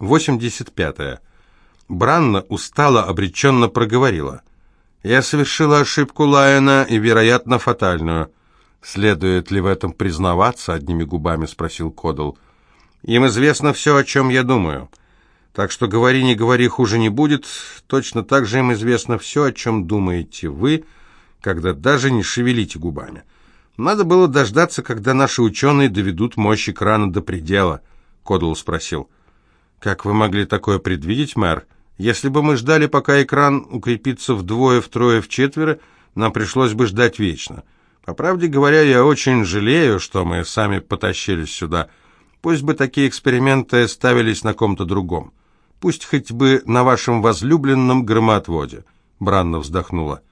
85. -е. Бранна устало, обреченно проговорила. «Я совершила ошибку Лайена и, вероятно, фатальную». «Следует ли в этом признаваться?» — одними губами спросил Кодал. «Им известно все, о чем я думаю. Так что говори, не говори, хуже не будет. Точно так же им известно все, о чем думаете вы, когда даже не шевелите губами. Надо было дождаться, когда наши ученые доведут мощь экрана до предела», — Кодал спросил. «Как вы могли такое предвидеть, мэр?» Если бы мы ждали, пока экран укрепится вдвое, втрое, вчетверо, нам пришлось бы ждать вечно. По правде говоря, я очень жалею, что мы сами потащились сюда. Пусть бы такие эксперименты ставились на ком-то другом. Пусть хоть бы на вашем возлюбленном громоотводе. Бранна вздохнула.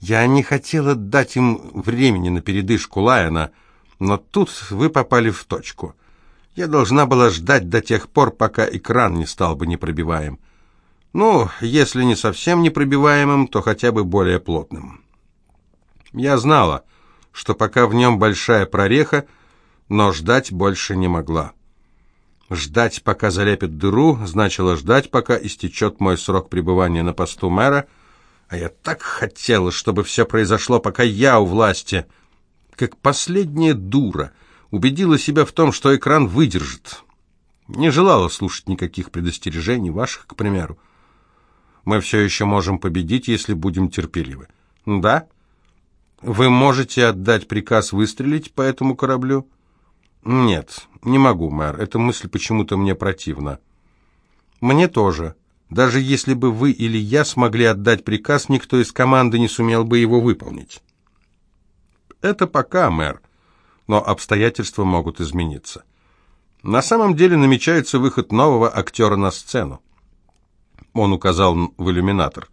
Я не хотела дать им времени на передышку Лайена, но тут вы попали в точку. Я должна была ждать до тех пор, пока экран не стал бы непробиваем. Ну, если не совсем непробиваемым, то хотя бы более плотным. Я знала, что пока в нем большая прореха, но ждать больше не могла. Ждать, пока залепит дыру, значило ждать, пока истечет мой срок пребывания на посту мэра, а я так хотела, чтобы все произошло, пока я у власти, как последняя дура, убедила себя в том, что экран выдержит. Не желала слушать никаких предостережений ваших, к примеру. Мы все еще можем победить, если будем терпеливы. Да? Вы можете отдать приказ выстрелить по этому кораблю? Нет, не могу, мэр. Эта мысль почему-то мне противна. Мне тоже. Даже если бы вы или я смогли отдать приказ, никто из команды не сумел бы его выполнить. Это пока, мэр. Но обстоятельства могут измениться. На самом деле намечается выход нового актера на сцену. Он указал в иллюминатор.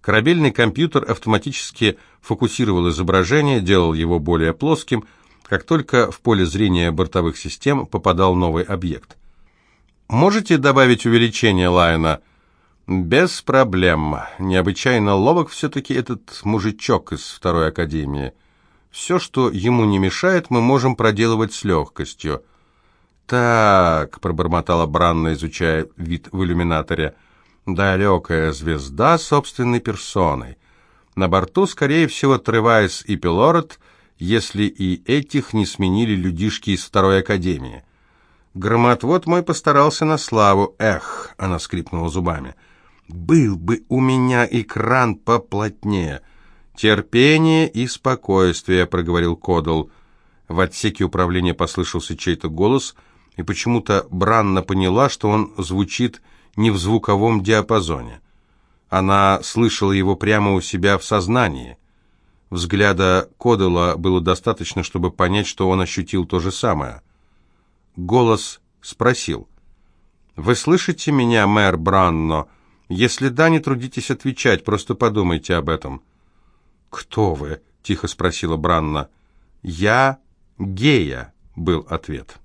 Корабельный компьютер автоматически фокусировал изображение, делал его более плоским, как только в поле зрения бортовых систем попадал новый объект. «Можете добавить увеличение Лайна?» «Без проблем. Необычайно ловок все-таки этот мужичок из второй академии. Все, что ему не мешает, мы можем проделывать с легкостью». «Так», — пробормотала Бранна, изучая вид в иллюминаторе, — далекая звезда собственной персоной. На борту, скорее всего, Тревайс и Пилорет, если и этих не сменили людишки из второй академии. Громотвод мой постарался на славу. Эх, она скрипнула зубами. Был бы у меня экран поплотнее. Терпение и спокойствие, проговорил Кодл. В отсеке управления послышался чей-то голос, и почему-то Бранна поняла, что он звучит не в звуковом диапазоне. Она слышала его прямо у себя в сознании. Взгляда Кодела было достаточно, чтобы понять, что он ощутил то же самое. Голос спросил. «Вы слышите меня, мэр Бранно? Если да, не трудитесь отвечать, просто подумайте об этом». «Кто вы?» — тихо спросила Бранна. «Я Гея», — был ответ.